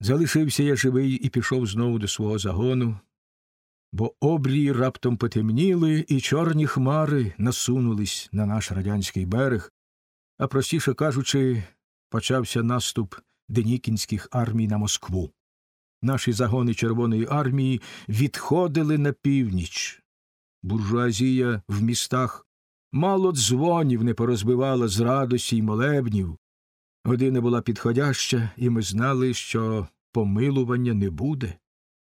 Залишився я живий і пішов знову до свого загону, бо обрії раптом потемніли, і чорні хмари насунулись на наш радянський берег, а простіше кажучи, почався наступ денікінських армій на Москву. Наші загони Червоної армії відходили на північ. Буржуазія в містах мало дзвонів не порозбивала з радості й молебнів. Година була підходяща, і ми знали, що помилування не буде.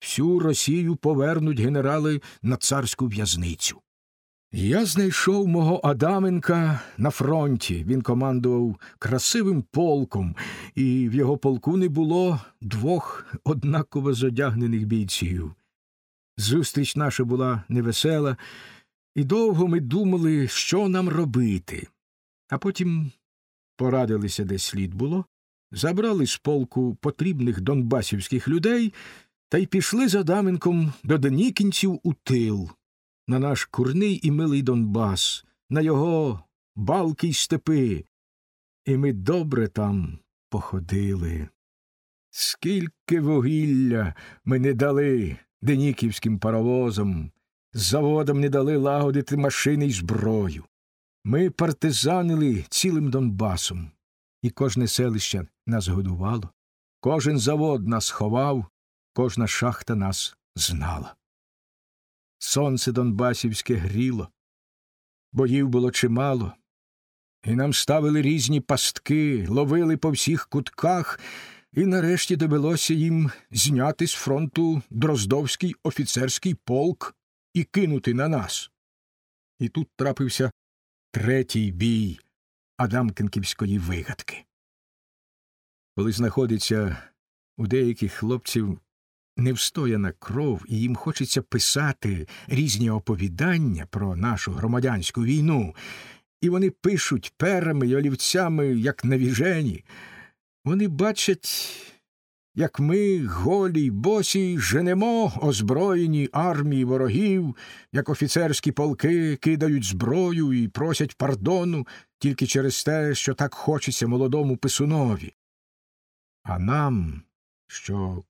Всю Росію повернуть генерали на царську в'язницю. Я знайшов мого Адаменка на фронті. Він командував красивим полком, і в його полку не було двох однаково зодягнених бійців. Зустріч наша була невесела, і довго ми думали, що нам робити. А потім порадилися, де слід було, забрали з полку потрібних донбасівських людей та й пішли за Адаменком до Денікінців у тил на наш курний і милий Донбас, на його балки й степи, і ми добре там походили. Скільки вугілля ми не дали деніківським паровозам, з заводом не дали лагодити машини й зброю. Ми партизанили цілим Донбасом, і кожне селище нас годувало, кожен завод нас ховав, кожна шахта нас знала. Сонце Донбасівське гріло, боїв було чимало, і нам ставили різні пастки, ловили по всіх кутках, і нарешті довелося їм зняти з фронту Дроздовський офіцерський полк і кинути на нас. І тут трапився третій бій Адамкинківської вигадки. Коли знаходиться у деяких хлопців невстояна кров, і їм хочеться писати різні оповідання про нашу громадянську війну, і вони пишуть перами й олівцями, як навіжені, вони бачать, як ми, голі й босі, женемо озброєні армії ворогів, як офіцерські полки кидають зброю і просять пардону тільки через те, що так хочеться молодому писунові. А нам, що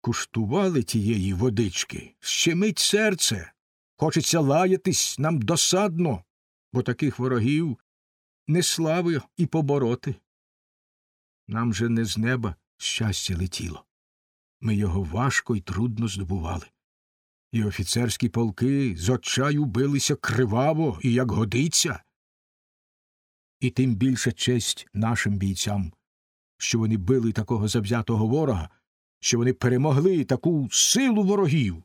куштували тієї водички, щемить серце, хочеться лаятись нам досадно, бо таких ворогів не слави і побороти. Нам же не з неба щастя летіло. Ми його важко й трудно здобували. І офіцерські полки з отчаю билися криваво і як годиться. І тим більше честь нашим бійцям, що вони били такого завзятого ворога, що вони перемогли таку силу ворогів.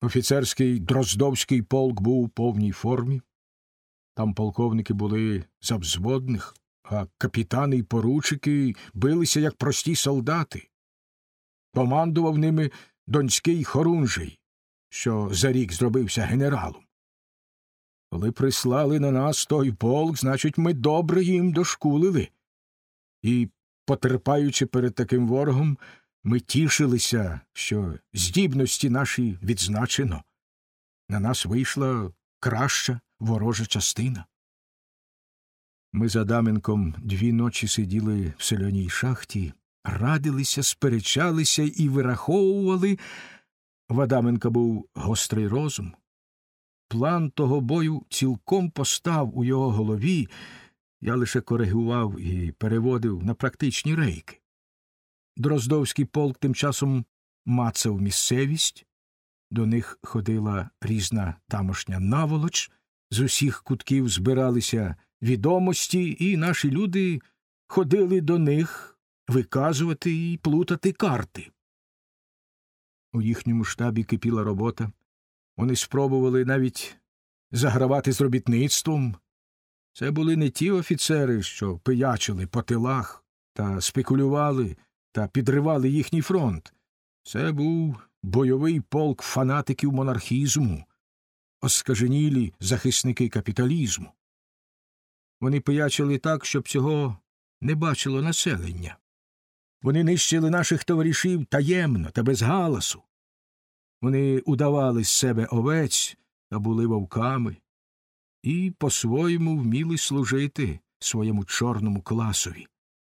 Офіцерський Дроздовський полк був у повній формі. Там полковники були завзводних, а капітани й поручики билися як прості солдати. Командував ними донський хорунжий, що за рік зробився генералом. Коли прислали на нас той полк, значить, ми добре їм дошкулили. І, потерпаючи перед таким ворогом, ми тішилися, що здібності наші відзначено. На нас вийшла краща ворожа частина. Ми з Адаменком дві ночі сиділи в селяній шахті, радилися, сперечалися і вираховували. В Адаменка був гострий розум. План того бою цілком постав у його голові, я лише коригував і переводив на практичні рейки. Дроздовський полк тим часом мацав місцевість, до них ходила різна тамошня наволоч, з усіх кутків збиралися відомості, і наші люди ходили до них виказувати і плутати карти. У їхньому штабі кипіла робота. Вони спробували навіть загравати з робітництвом. Це були не ті офіцери, що пиячили по тилах та спекулювали та підривали їхній фронт. Це був бойовий полк фанатиків монархізму, оскаженілі захисники капіталізму. Вони пиячили так, щоб цього не бачило населення. Вони нищили наших товаришів таємно та без галасу. Вони удавали з себе овець та були вовками і по-своєму вміли служити своєму чорному класові.